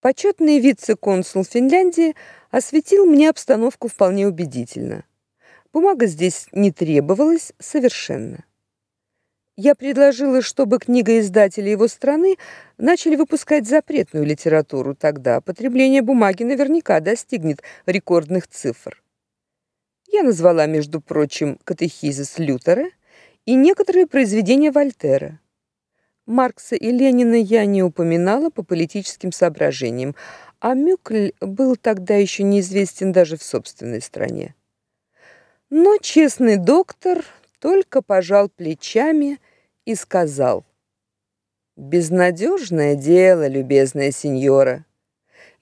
Почетный вице-консул Финляндии осветил мне обстановку вполне убедительно. Бумага здесь не требовалась совершенно. Я предложила, чтобы книгоиздатели его страны начали выпускать запретную литературу, тогда потребление бумаги наверняка достигнет рекордных цифр. Я назвала, между прочим, катехизис Лютера и некоторые произведения Вольтера. Маркса и Ленина я не упоминала по политическим соображениям, а Мюкль был тогда еще неизвестен даже в собственной стране. Но честный доктор только пожал плечами и сказал: "Безнадежное дело, любезная сеньора.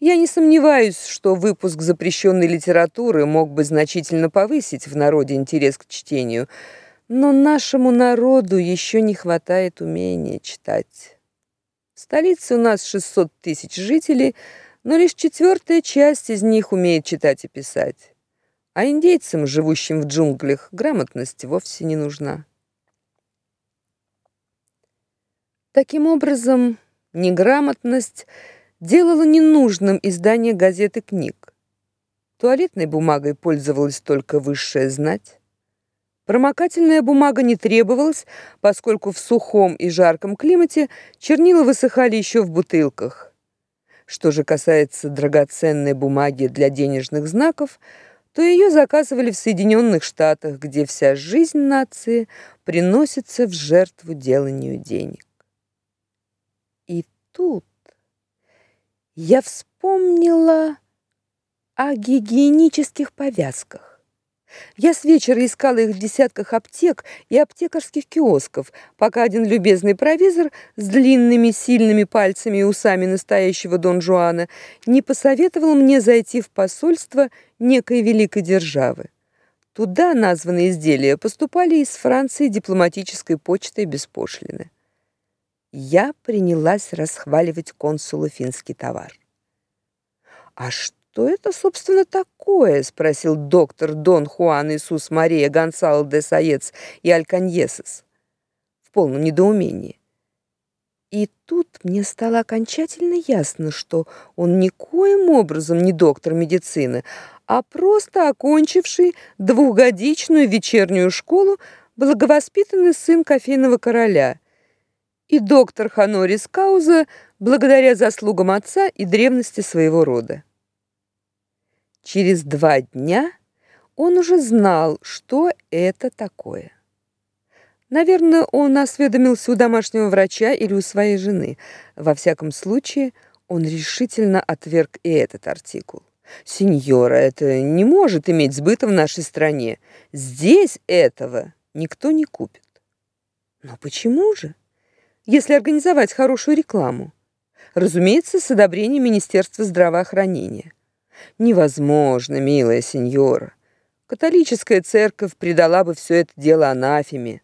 Я не сомневаюсь, что выпуск запрещенной литературы мог бы значительно повысить в народе интерес к чтению, но нашему народу еще не хватает умения читать. В столице у нас 600 тысяч жителей, но лишь четвертая часть из них умеет читать и писать. А индейцам, живущим в джунглях, грамотность вовсе не нужна. Таким образом, неграмотность делала ненужным издание газет и книг. Туалетной бумагой пользовалась только высшая знать. Промокательная бумага не требовалась, поскольку в сухом и жарком климате чернила высыхали еще в бутылках. Что же касается драгоценной бумаги для денежных знаков, то ее заказывали в Соединенных Штатах, где вся жизнь нации приносится в жертву деланию денег. И тут я вспомнила о гигиенических повязках. Я с вечера искала их в десятках аптек и аптекарских киосков, пока один любезный провизор с длинными сильными пальцами и усами настоящего Дон Жуана не посоветовал мне зайти в посольство некой великой державы. Туда названные изделия поступали из Франции дипломатической почтой без пошлины. Я принялась расхваливать консулу финский товар. А что что это, собственно, такое?» — спросил доктор Дон Хуан Иисус Мария Гонсало де Саец и Альканьесес в полном недоумении. И тут мне стало окончательно ясно, что он никоим образом не доктор медицины, а просто окончивший двухгодичную вечернюю школу благовоспитанный сын кофейного короля. И доктор Ханорис Кауза благодаря заслугам отца и древности своего рода. Через два дня он уже знал, что это такое. Наверное, он осведомился у домашнего врача или у своей жены. Во всяком случае, он решительно отверг и этот артикул. Сеньора, это не может иметь сбыта в нашей стране. Здесь этого никто не купит. Но почему же? Если организовать хорошую рекламу. Разумеется, с одобрения Министерства здравоохранения. Невозможно, милая сеньора. Католическая церковь предала бы все это дело анафеме.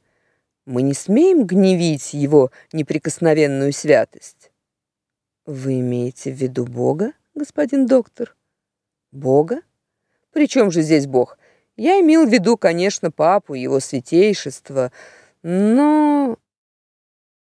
Мы не смеем гневить его неприкосновенную святость. Вы имеете в виду Бога, господин доктор? Бога? При чем же здесь Бог? Я имел в виду, конечно, папу, его святейшество, но